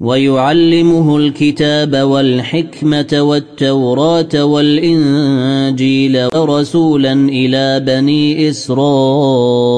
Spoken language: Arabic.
ويعلمه الكتاب والحكمة والتوراة والإنجيل ورسولا إلى بني إسرائيل.